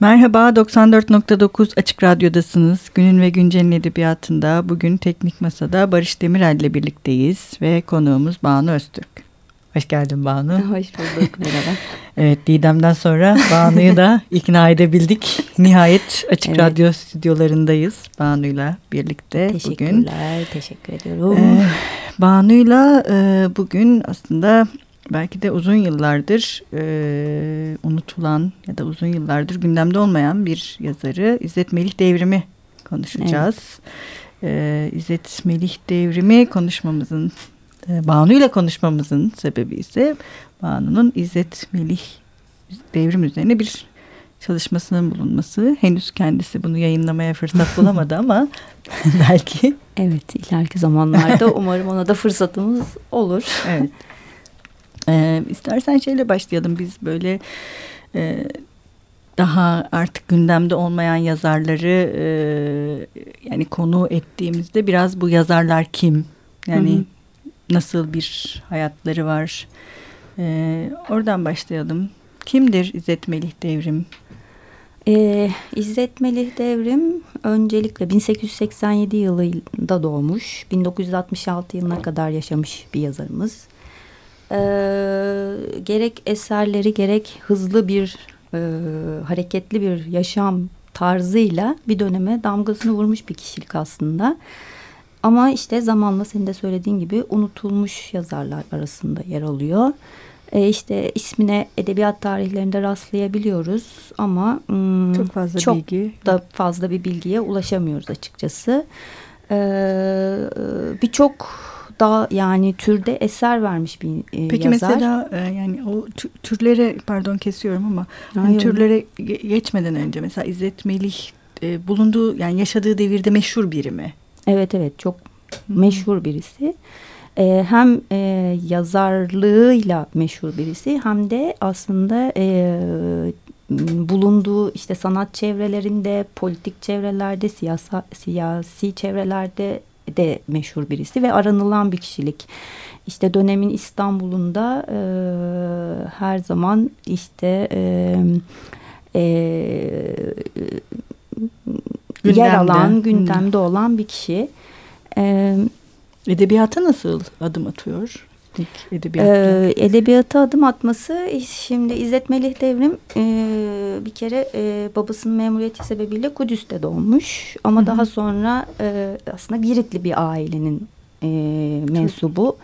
Merhaba, 94.9 Açık Radyo'dasınız. Günün ve Güncel'in edebiyatında bugün Teknik Masa'da Barış Demirel ile birlikteyiz ve konuğumuz Banu Öztürk. Hoş geldin Banu. Hoş bulduk, merhaba. evet, Didem'den sonra Banu'yu da ikna edebildik. Nihayet Açık evet. Radyo stüdyolarındayız Banu'yla birlikte Teşekkürler, bugün. Teşekkürler, teşekkür ediyorum. Ee, Banu'yla e, bugün aslında belki de uzun yıllardır e, unutulan ya da uzun yıllardır gündemde olmayan bir yazarı İzzet Melih Devrim'i konuşacağız. Evet. E, İzzet Melih Devrim'i konuşmamızın, e, Banu ile konuşmamızın sebebi ise Banu'nun İzzet Melih Devrim üzerine bir çalışmasının bulunması. Henüz kendisi bunu yayınlamaya fırsat bulamadı ama belki. Evet ileriki zamanlarda umarım ona da fırsatımız olur. Evet. Ee, istersen şeyle başlayalım biz böyle e, daha artık gündemde olmayan yazarları e, yani konu ettiğimizde biraz bu yazarlar kim? Yani hı hı. nasıl bir hayatları var? E, oradan başlayalım. Kimdir İzzet Melih Devrim? Ee, İzzet Melih Devrim öncelikle 1887 yılında doğmuş. 1966 yılına kadar yaşamış bir yazarımız e, gerek eserleri gerek hızlı bir e, hareketli bir yaşam tarzıyla bir döneme damgasını vurmuş bir kişilik aslında. Ama işte zamanla senin de söylediğin gibi unutulmuş yazarlar arasında yer alıyor. E işte ismine edebiyat tarihlerinde rastlayabiliyoruz ama hmm, çok fazla çok bilgi da fazla bir bilgiye ulaşamıyoruz açıkçası. Ee, Birçok daha yani türde eser vermiş bir e, Peki yazar. mesela e, yani o türlere pardon kesiyorum ama hani türlere geçmeden önce mesela İzzet Melih e, bulunduğu yani yaşadığı devirde meşhur biri mi? Evet evet çok meşhur birisi. E, hem e, yazarlığıyla meşhur birisi hem de aslında e, bulunduğu işte sanat çevrelerinde, politik çevrelerde, siyasa, siyasi çevrelerde de meşhur birisi ve aranılan bir kişilik. İşte dönemin İstanbul'unda e, her zaman işte e, e, yer alan, gündemde hmm. olan bir kişi. E, Edebiyata nasıl adım atıyor? İlk edebiyatta. Ee, edebiyata adım atması şimdi İzzet Melih Devrim e, bir kere e, babasının memuriyeti sebebiyle Kudüs'te doğmuş. Ama Hı -hı. daha sonra e, aslında Giritli bir ailenin e, mensubu.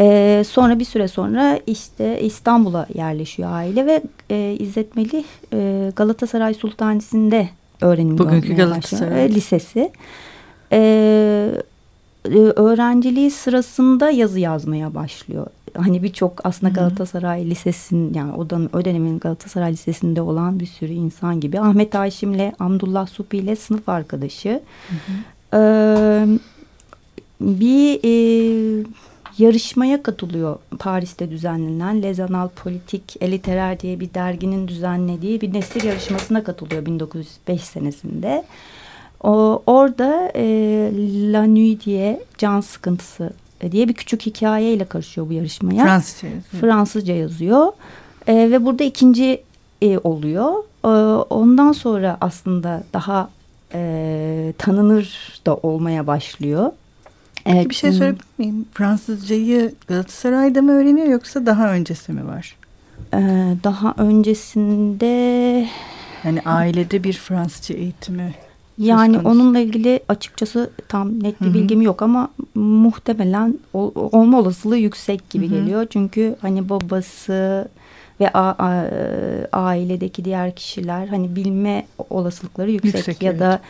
E, sonra bir süre sonra işte İstanbul'a yerleşiyor aile ve e, İzzet Melih e, Galatasaray Sultanisi'nde öğrenim Bugünkü Galatasaray e, Lisesi. E, e, öğrenciliği sırasında yazı yazmaya başlıyor. Hani birçok aslında Galatasaray Lisesi'nin yani o, dönem, o dönemin Galatasaray Lisesi'nde olan bir sürü insan gibi. Ahmet Haşim'le Abdullah Supi ile sınıf arkadaşı. Hı hı. Ee, bir e, yarışmaya katılıyor Paris'te düzenlenen Lezanal Politik Eliterer diye bir derginin düzenlediği bir nesil yarışmasına katılıyor 1905 senesinde. O, orada e, La Nuit diye can sıkıntısı diye bir küçük hikayeyle karışıyor bu yarışmaya. Fransızca yazıyor. Fransızca yazıyor. E, ve burada ikinci e, oluyor. E, ondan sonra aslında daha e, tanınır da olmaya başlıyor. Peki bir şey sorabilir miyim? Fransızcayı Galatasaray'da mı öğreniyor yoksa daha öncesi mi var? Ee, daha öncesinde... Yani ailede bir Fransızca eğitimi yani onunla ilgili açıkçası tam net bir Hı -hı. bilgim yok ama muhtemelen ol, olma olasılığı yüksek gibi Hı -hı. geliyor. Çünkü hani babası ve a, a, ailedeki diğer kişiler hani bilme olasılıkları yüksek, yüksek ya evet. da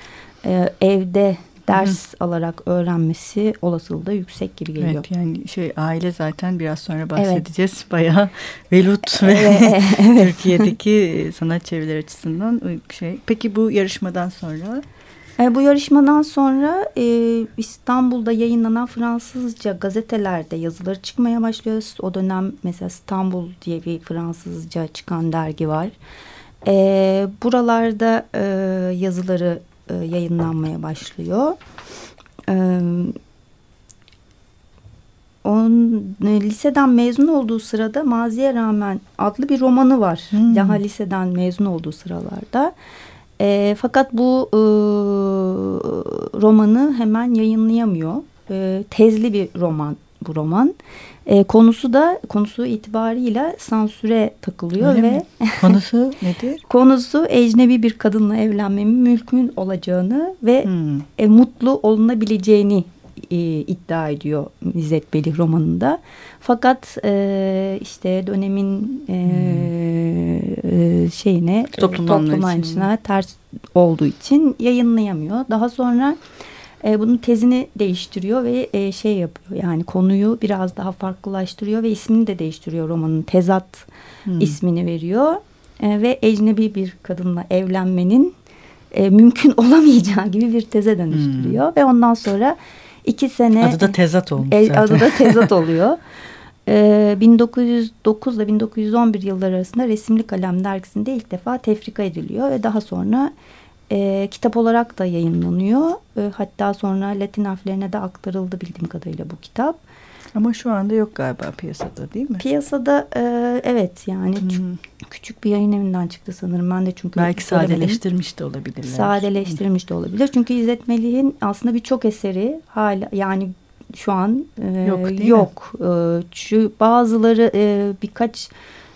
e, evde ders Hı. alarak öğrenmesi olasılığı da yüksek gibi geliyor. Evet yani şey aile zaten biraz sonra bahsedeceğiz. Evet. Bayağı velut ve evet. Türkiye'deki sanat çevreleri açısından şey. Peki bu yarışmadan sonra e, bu yarışmadan sonra e, İstanbul'da yayınlanan Fransızca gazetelerde yazıları çıkmaya başlıyor. O dönem mesela İstanbul diye bir Fransızca çıkan dergi var. E, buralarda e, yazıları e, yayınlanmaya başlıyor. E, on, e, liseden mezun olduğu sırada Maziye Rağmen adlı bir romanı var. Hmm. Daha liseden mezun olduğu sıralarda. E, fakat bu e, romanı hemen yayınlayamıyor. E, tezli bir roman bu roman. E, konusu da konusu itibarıyla sansüre takılıyor Öyle ve mi? konusu nedir? konusu ecnebi bir kadınla evlenmemin mümkün olacağını ve hmm. e, mutlu olunabileceğini e, iddia ediyor İzzet Belih romanında. Fakat e, işte dönemin e, hmm. Şeyine toplum, toplum anlayışına ters olduğu için yayınlayamıyor. Daha sonra e, bunun tezini değiştiriyor ve e, şey yapıyor yani konuyu biraz daha farklılaştırıyor ve ismini de değiştiriyor romanın tezat hmm. ismini veriyor e, ve ecnebi bir kadınla evlenmenin e, mümkün olamayacağı gibi bir teze dönüştürüyor hmm. ve ondan sonra iki sene adı da tezat olmuş e, adı da tezat oluyor. 1909 ile 1911 yılları arasında Resimli Kalem dergisinde ilk defa tefrika ediliyor ve daha sonra e, kitap olarak da yayınlanıyor. E, hatta sonra Latin harflerine de aktarıldı bildiğim kadarıyla bu kitap. Ama şu anda yok galiba piyasada değil mi? Piyasada e, evet yani hmm. küçük bir yayın evinden çıktı sanırım. Ben de çünkü belki sadeleştirmiş de olabilirler. Sadeleştirmiş de olabilir. Çünkü İzzet Melih'in aslında birçok eseri hala yani şu an e, yok. yok. E, şu bazıları e, birkaç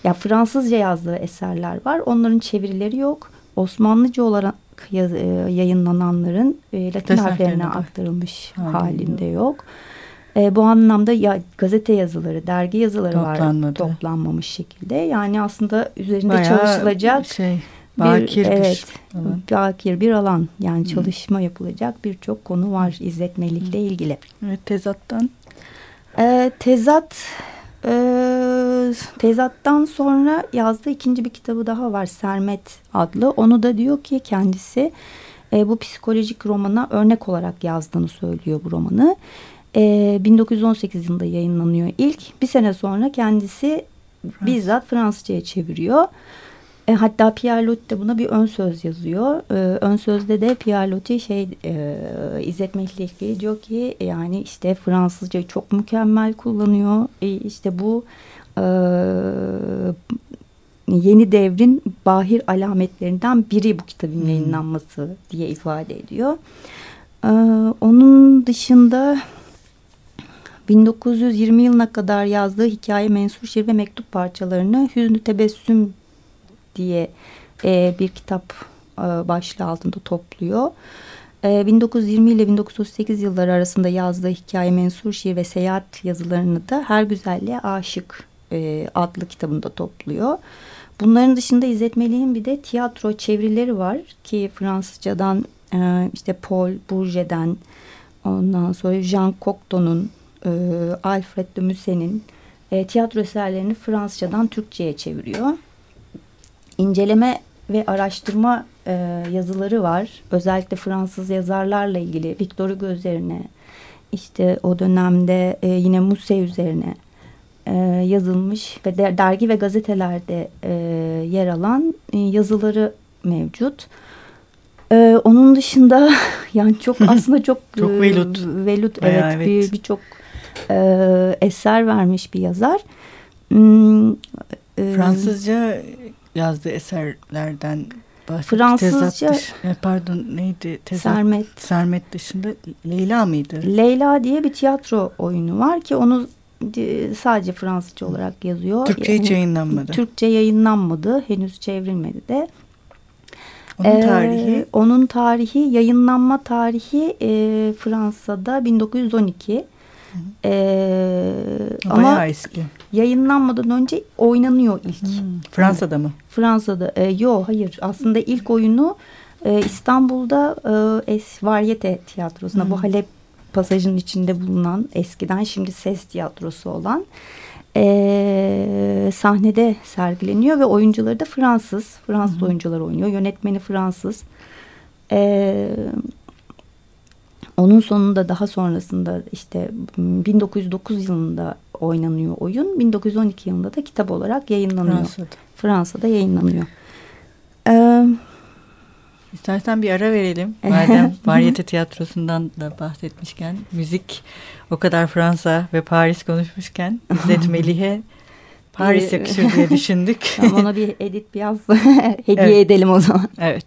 ya Fransızca yazdığı eserler var. Onların çevirileri yok. Osmanlıca olarak e, yayınlananların e, Latin harflerine aktarılmış Aynen. halinde yok. E, bu anlamda ya gazete yazıları, dergi yazıları Toplanmadı. var toplanmamış şekilde. Yani aslında üzerinde Bayağı çalışılacak şey, bakir bir, evet, alan. bakir bir alan. Yani çalışma yapılacak birçok konu var İzzet Melik'le ilgili. Evet tezattan. E, tezat e, tezattan sonra yazdığı ikinci bir kitabı daha var Sermet adlı. Onu da diyor ki kendisi e, bu psikolojik romana örnek olarak yazdığını söylüyor bu romanı. E, 1918 yılında yayınlanıyor ilk. Bir sene sonra kendisi bizzat Fransızcaya çeviriyor. E, hatta Pierre Loti de buna bir ön söz yazıyor. E, ön sözde de Pierre Loti şey e, İzzet Mehlikli diyor ki yani işte Fransızca çok mükemmel kullanıyor. E, işte bu e, yeni devrin bahir alametlerinden biri bu kitabın hmm. yayınlanması diye ifade ediyor. E, onun dışında 1920 yılına kadar yazdığı hikaye mensur şiir ve mektup parçalarını Hüznü Tebessüm diye e, bir kitap e, başlığı altında topluyor. E, 1920 ile 1938 yılları arasında yazdığı hikaye, mensur şiir ve seyahat yazılarını da Her Güzelliğe Aşık e, adlı kitabında topluyor. Bunların dışında İzzet Melih'in bir de tiyatro çevirileri var ki Fransızcadan e, işte Paul Bourget'den ondan sonra Jean Cocteau'nun e, Alfred de Musset'in e, tiyatro eserlerini Fransızcadan Türkçe'ye çeviriyor inceleme ve araştırma e, yazıları var. Özellikle Fransız yazarlarla ilgili Victor Hugo üzerine işte o dönemde e, yine Muse üzerine e, yazılmış ve de, dergi ve gazetelerde e, yer alan e, yazıları mevcut. E, onun dışında yani çok aslında çok çok e, velut, velut evet, evet. bir birçok e, eser vermiş bir yazar. Hmm, e, Fransızca yazdığı eserlerden Fransızca e, pardon neydi tezat, Sermet Sermet dışında Leyla mıydı? Leyla diye bir tiyatro oyunu var ki onu sadece Fransızca olarak yazıyor. Türkçe hiç yayınlanmadı. Türkçe yayınlanmadı. Henüz çevrilmedi de. Onun ee, tarihi? Onun tarihi yayınlanma tarihi e, Fransa'da 1912. Ee, ama eski. Yayınlanmadan önce oynanıyor ilk. Hmm. Fransa'da mı? Fransa'da. E, yo hayır. Aslında ilk oyunu e, İstanbul'da e, es, Varyete tiyatrosunda hmm. bu Halep pasajının içinde bulunan eskiden şimdi ses tiyatrosu olan e, sahnede sergileniyor ve oyuncuları da Fransız. Fransız hmm. oyuncular oynuyor. Yönetmeni Fransız. E, onun sonunda daha sonrasında işte 1909 yılında oynanıyor oyun. 1912 yılında da kitap olarak yayınlanıyor. Fransa'da, Fransa'da yayınlanıyor. Ee, İstersen bir ara verelim. Madem varyete tiyatrosundan da bahsetmişken müzik o kadar Fransa ve Paris konuşmuşken İzzet Melih'e Paris yakışır diye düşündük. tamam ona bir edit biraz hediye evet. edelim o zaman. Evet.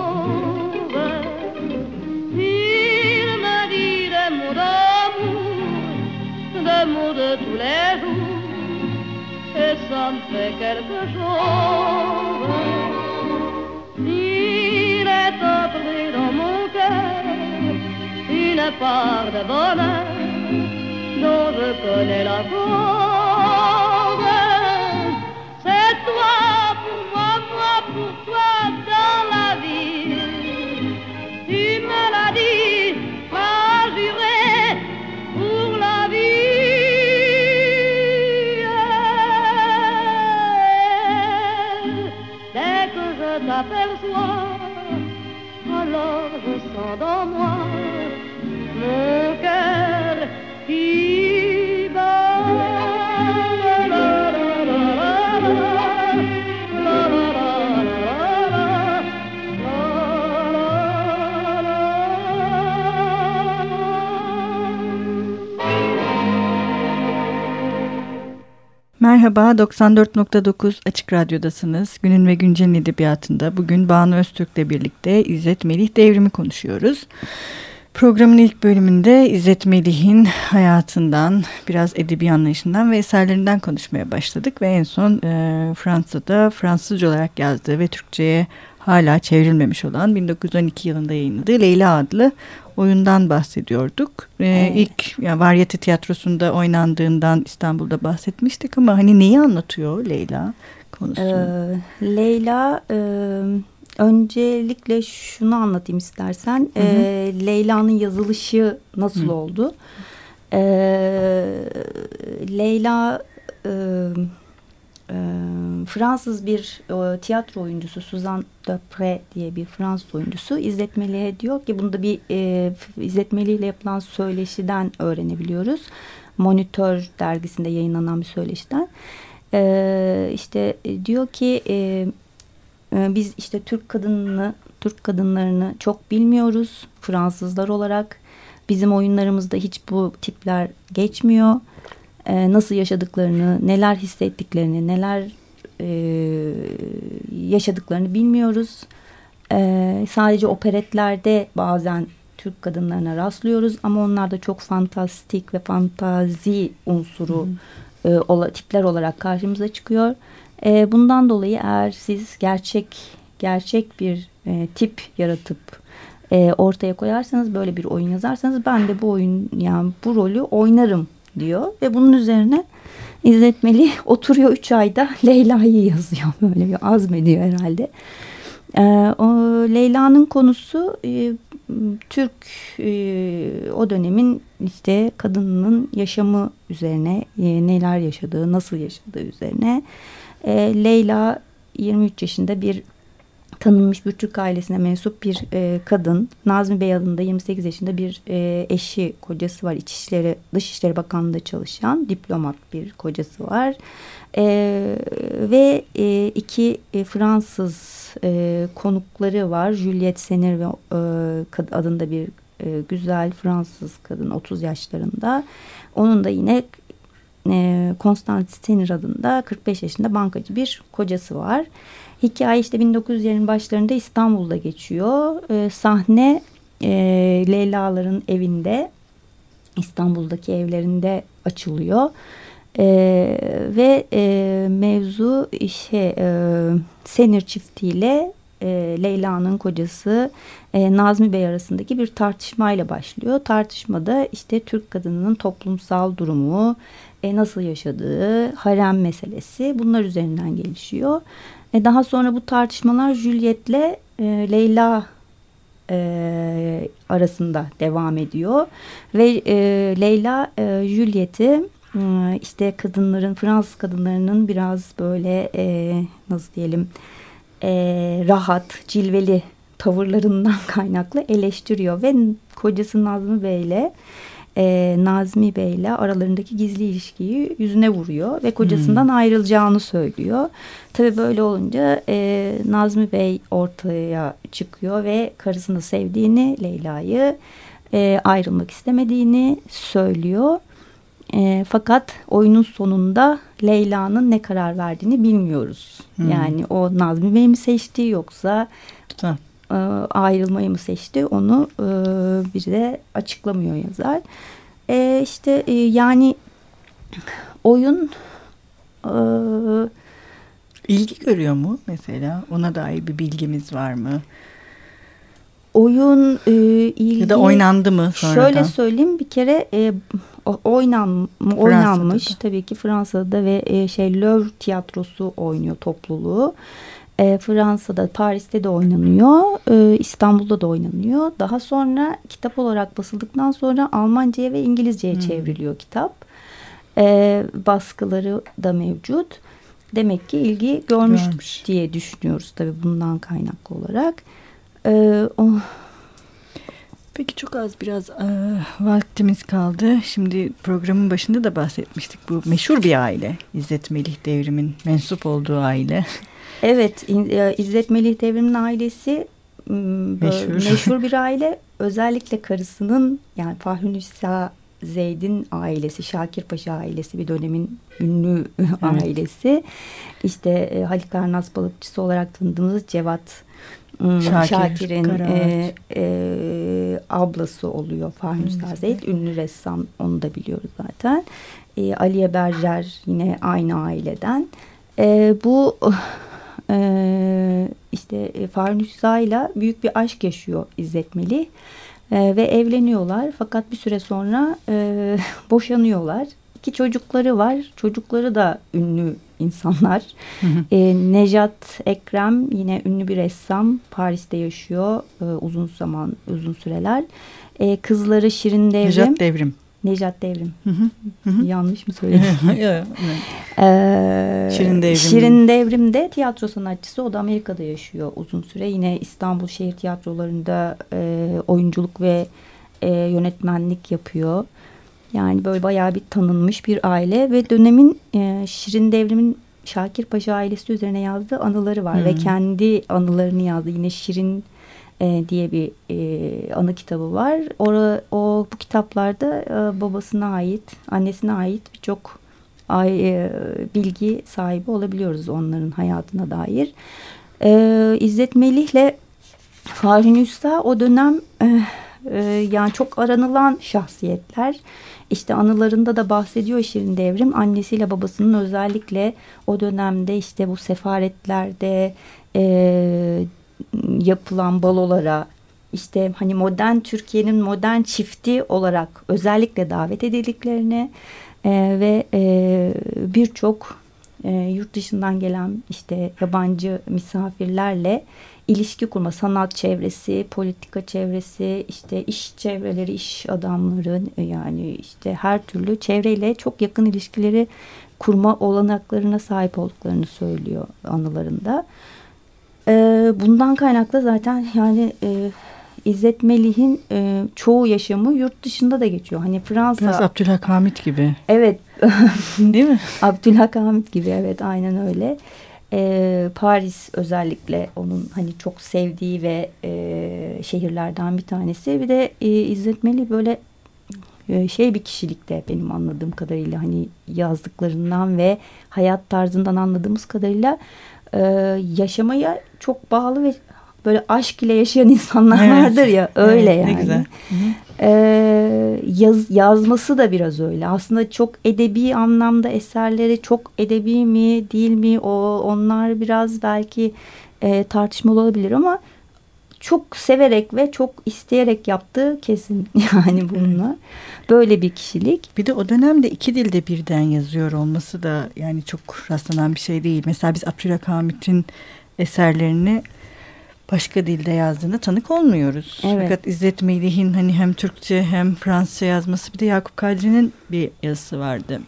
De tous les jours, et ça me fait quelque chose. Il est entré dans mon cœur une part de bonheur dont je connais la cause. C'est toi pour moi, moi pour toi todo Merhaba, 94.9 Açık Radyo'dasınız. Günün ve Güncel'in edebiyatında bugün Banu Öztürk'le birlikte İzzet Melih devrimi konuşuyoruz. Programın ilk bölümünde İzzet Melih'in hayatından, biraz edebi anlayışından ve eserlerinden konuşmaya başladık. Ve en son e, Fransa'da Fransızca olarak yazdığı ve Türkçe'ye hala çevrilmemiş olan 1912 yılında yayınladığı Leyla adlı oyundan bahsediyorduk. Ee, evet. İlk yani Varyete Tiyatrosu'nda oynandığından İstanbul'da bahsetmiştik ama hani neyi anlatıyor Leyla konusu? Ee, Leyla e, öncelikle şunu anlatayım istersen. Hı hı. E, Leyla'nın yazılışı nasıl hı. oldu? E, Leyla... E, Fransız bir tiyatro oyuncusu Suzanne Dupre diye bir Fransız oyuncusu İzzet Melih'e diyor ki bunu da bir e, ile yapılan söyleşiden öğrenebiliyoruz. Monitör dergisinde yayınlanan bir söyleşiden. İşte e, diyor ki e, biz işte Türk kadınını Türk kadınlarını çok bilmiyoruz Fransızlar olarak. Bizim oyunlarımızda hiç bu tipler geçmiyor e, nasıl yaşadıklarını, neler hissettiklerini, neler e, yaşadıklarını bilmiyoruz. E, sadece operetlerde bazen Türk kadınlarına rastlıyoruz ama onlar da çok fantastik ve fantazi unsuru e, ola, tipler olarak karşımıza çıkıyor. E, bundan dolayı eğer siz gerçek gerçek bir e, tip yaratıp e, ortaya koyarsanız böyle bir oyun yazarsanız ben de bu oyun yani bu rolü oynarım diyor ve bunun üzerine İzzet Melih oturuyor üç ayda Leyla'yı yazıyor böyle bir azmediyor herhalde. E, o Leyla'nın konusu e, Türk e, o dönemin işte kadının yaşamı üzerine e, neler yaşadığı, nasıl yaşadığı üzerine. E, Leyla 23 yaşında bir tanınmış bir Türk ailesine mensup bir e, kadın. Nazmi Bey adında 28 yaşında bir e, eşi, kocası var. İçişleri, Dışişleri Bakanlığı'nda çalışan diplomat bir kocası var. E, ve e, iki e, Fransız e, konukları var. Juliette Senir ve e, adında bir e, güzel Fransız kadın 30 yaşlarında. Onun da yine e, Constance Senir adında 45 yaşında bankacı bir kocası var. Hikaye işte 1900'lerin başlarında İstanbul'da geçiyor. E, sahne e, Leyla'ların evinde İstanbul'daki evlerinde açılıyor. E, ve e, mevzu işte e, Senir çiftiyle e, Leyla'nın kocası e, Nazmi Bey arasındaki bir tartışmayla başlıyor. Tartışmada işte Türk kadınının toplumsal durumu, e, nasıl yaşadığı, harem meselesi bunlar üzerinden gelişiyor. E, daha sonra bu tartışmalar Juliet'le e, Leyla e, arasında devam ediyor. Ve e, Leyla e, Juliet'i e, işte kadınların, Fransız kadınlarının biraz böyle e, nasıl diyelim e, rahat, cilveli tavırlarından kaynaklı eleştiriyor. Ve kocası Nazmi Bey'le e, Nazmi Bey ile aralarındaki gizli ilişkiyi yüzüne vuruyor ve kocasından hmm. ayrılacağını söylüyor. Tabii böyle olunca e, Nazmi Bey ortaya çıkıyor ve karısını sevdiğini, Leyla'yı e, ayrılmak istemediğini söylüyor. E, fakat oyunun sonunda Leyla'nın ne karar verdiğini bilmiyoruz. Hmm. Yani o Nazmi Bey mi seçti yoksa tamam. E, ayrılmayı mı seçti onu e, bir de açıklamıyor yazar. E, işte e, yani oyun e, ilgi görüyor mu mesela? Ona dair bir bilgimiz var mı? Oyun e, ilgi ya da oynandı mı sonradan? Şöyle söyleyeyim bir kere e, oynan oynanmış tabii ki Fransa'da ve e, şey Louvre tiyatrosu oynuyor topluluğu. E, Fransa'da, Paris'te de oynanıyor. E, İstanbul'da da oynanıyor. Daha sonra kitap olarak basıldıktan sonra Almanca'ya ve İngilizce'ye hmm. çevriliyor kitap. E, baskıları da mevcut. Demek ki ilgi görmüş, görmüş. diye düşünüyoruz tabii bundan kaynaklı olarak. E, o... Peki çok az biraz e, vaktimiz kaldı. Şimdi programın başında da bahsetmiştik. Bu meşhur bir aile. İzzet Melih Devrim'in mensup olduğu aile. Evet, İzzet Melih Devrim'in ailesi meşhur. meşhur bir aile. Özellikle karısının yani Fahri Nisa Zeyd'in ailesi, Şakir Paşa ailesi bir dönemin ünlü evet. ailesi. İşte Halik Arnaz balıkçısı olarak tanıdığımız Cevat Şakir, Şakir'in e, e, ablası oluyor Nisa Zeyd. Ünlü ressam onu da biliyoruz zaten. E, Aliye Berger yine aynı aileden. E, bu e, işte e, Farnüsa ile büyük bir aşk yaşıyor İzzet Melih. E, ve evleniyorlar fakat bir süre sonra e, boşanıyorlar. İki çocukları var. Çocukları da ünlü insanlar. E, Nejat Ekrem yine ünlü bir ressam. Paris'te yaşıyor e, uzun zaman, uzun süreler. E, kızları Şirin Devrim. Nejat Devrim. Nejat Devrim. Hı hı. Yanlış mı söyledim? ee, Şirin Devrim. Şirin Devrim de tiyatro sanatçısı. O da Amerika'da yaşıyor uzun süre. Yine İstanbul şehir tiyatrolarında e, oyunculuk ve e, yönetmenlik yapıyor. Yani böyle bayağı bir tanınmış bir aile ve dönemin e, Şirin Devrim'in Şakir Paşa ailesi üzerine yazdığı anıları var. Hı. Ve kendi anılarını yazdı. Yine Şirin e, diye bir e, anı kitabı var. Ora, o bu kitaplarda e, babasına ait, annesine ait birçok e, bilgi sahibi olabiliyoruz onların hayatına dair. E, İzzet Melih'le Fahri Usta o dönem e, yani çok aranılan şahsiyetler. İşte anılarında da bahsediyor Şirin Devrim. Annesiyle babasının özellikle o dönemde işte bu sefaretlerde e, yapılan balolara işte hani modern Türkiye'nin modern çifti olarak özellikle davet edildiklerini e, ve e, birçok e, yurt dışından gelen işte yabancı misafirlerle ilişki kurma, sanat çevresi, politika çevresi, işte iş çevreleri, iş adamları yani işte her türlü çevreyle çok yakın ilişkileri kurma olanaklarına sahip olduklarını söylüyor anılarında. E, bundan kaynaklı zaten yani e, İzzet Melih'in e, çoğu yaşamı yurt dışında da geçiyor. Hani Fransa... Biraz Abdülhakamit gibi. Evet. Değil mi? Abdülhakamit gibi evet aynen öyle. E, Paris özellikle onun hani çok sevdiği ve e, şehirlerden bir tanesi. Bir de e, İzzet Melih böyle e, şey bir kişilikte benim anladığım kadarıyla hani yazdıklarından ve hayat tarzından anladığımız kadarıyla e, yaşamaya çok bağlı ve böyle aşk ile yaşayan insanlar evet. vardır ya öyle evet, yani. Ne güzel. Ee, yaz, yazması da biraz öyle. Aslında çok edebi anlamda eserleri çok edebi mi değil mi o onlar biraz belki e, tartışmalı olabilir ama çok severek ve çok isteyerek yaptığı kesin yani bununla. Böyle bir kişilik. Bir de o dönemde iki dilde birden yazıyor olması da yani çok rastlanan bir şey değil. Mesela biz Abdülhamit'in eserlerini başka dilde yazdığına tanık olmuyoruz. Evet. Fakat İzzet Melih'in hani hem Türkçe hem Fransızca yazması bir de Yakup Kadri'nin bir yazısı vardı.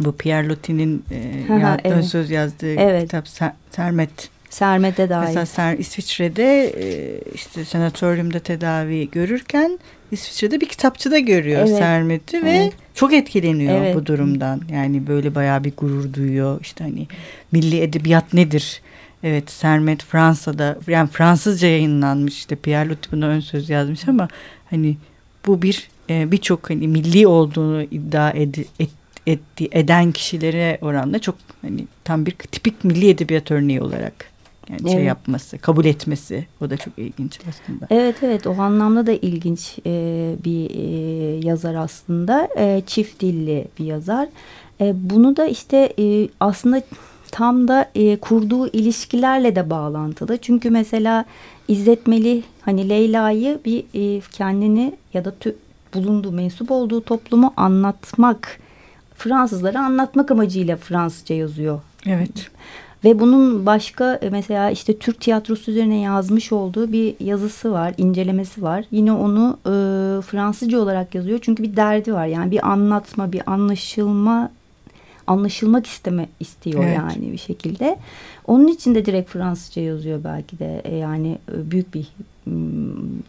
Bu Pierre Loti'nin e, ya, evet. söz yazdığı evet. kitap Sermet. Sermet'e dair. Mesela Ser, İsviçre'de e, işte sanatoryumda tedavi görürken İsviçre'de bir kitapçıda görüyor evet. Sermet'i evet. ve çok etkileniyor evet. bu durumdan. Yani böyle bayağı bir gurur duyuyor. İşte hani milli edebiyat nedir? Evet Sermet Fransa'da yani Fransızca yayınlanmış işte Pierre Loti buna ön söz yazmış ama hani bu bir e, birçok hani milli olduğunu iddia ed, et, etti, eden kişilere oranla çok hani tam bir tipik milli edebiyat örneği olarak yani şey evet. şey yapması, kabul etmesi o da çok ilginç aslında. Evet evet o anlamda da ilginç e, bir e, yazar aslında. E, çift dilli bir yazar. E, bunu da işte e, aslında tam da e, kurduğu ilişkilerle de bağlantılı. Çünkü mesela İzzet Melih hani Leyla'yı bir e, kendini ya da tü, bulunduğu mensup olduğu toplumu anlatmak Fransızlara anlatmak amacıyla Fransızca yazıyor. Evet. Ve bunun başka e, mesela işte Türk tiyatrosu üzerine yazmış olduğu bir yazısı var, incelemesi var. Yine onu e, Fransızca olarak yazıyor. Çünkü bir derdi var. Yani bir anlatma, bir anlaşılma anlaşılmak isteme istiyor evet. yani bir şekilde. Onun için de direkt Fransızca yazıyor belki de e, yani e, büyük bir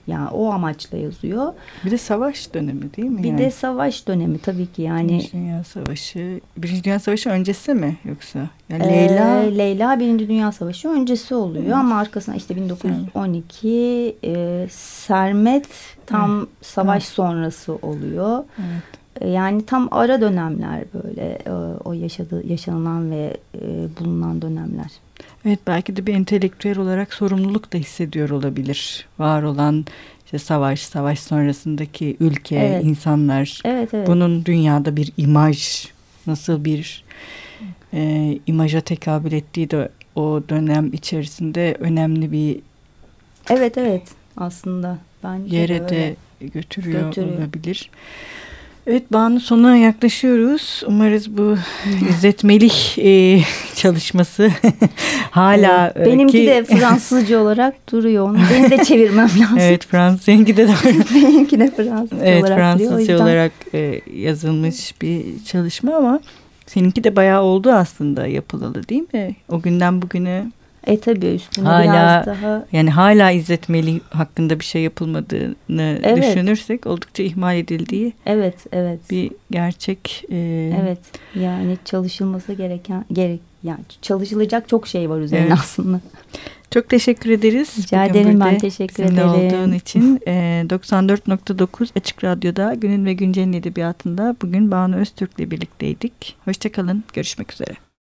yani o amaçla yazıyor. Bir de savaş dönemi değil mi? Bir yani? de savaş dönemi tabii ki yani. Birinci Dünya Savaşı, Birinci Dünya Savaşı öncesi mi yoksa? Yani ee, Leyla. Leyla Birinci Dünya Savaşı öncesi oluyor evet. ama arkasına işte 1912 e, Sermet tam evet. savaş evet. sonrası oluyor. Evet. E, yani tam ara dönemler böyle e, o yaşadığı yaşanılan ve e, bulunan dönemler. Evet belki de bir entelektüel olarak sorumluluk da hissediyor olabilir. Var olan işte savaş, savaş sonrasındaki ülke, evet. insanlar. Evet, evet. Bunun dünyada bir imaj, nasıl bir e, imaja tekabül ettiği de o dönem içerisinde önemli bir Evet evet aslında bence yere de götürüyor, götürüyor olabilir. Evet Banu sonuna yaklaşıyoruz. Umarız bu İzzet Melih e, çalışması hala... Evet, benimki ki... de Fransızca olarak duruyor. Onu benim de çevirmem lazım. evet Fransızca de benimki de Fransızca evet, olarak Fransızca yüzden... olarak e, yazılmış bir çalışma ama seninki de bayağı oldu aslında yapılalı değil mi? O günden bugüne e tabi üstüne hala, biraz daha. Yani hala İzzet Melih hakkında bir şey yapılmadığını evet. düşünürsek oldukça ihmal edildiği. Evet, evet. Bir gerçek. E... Evet, yani çalışılması gereken gerek yani çalışılacak çok şey var üzerine evet. aslında. Çok teşekkür ederiz. Rica Bugün ederim ben teşekkür ederim. olduğun için e, 94.9 Açık Radyo'da Günün ve Güncel'in edebiyatında bugün Banu Öztürk'le birlikteydik. Hoşçakalın. Görüşmek üzere.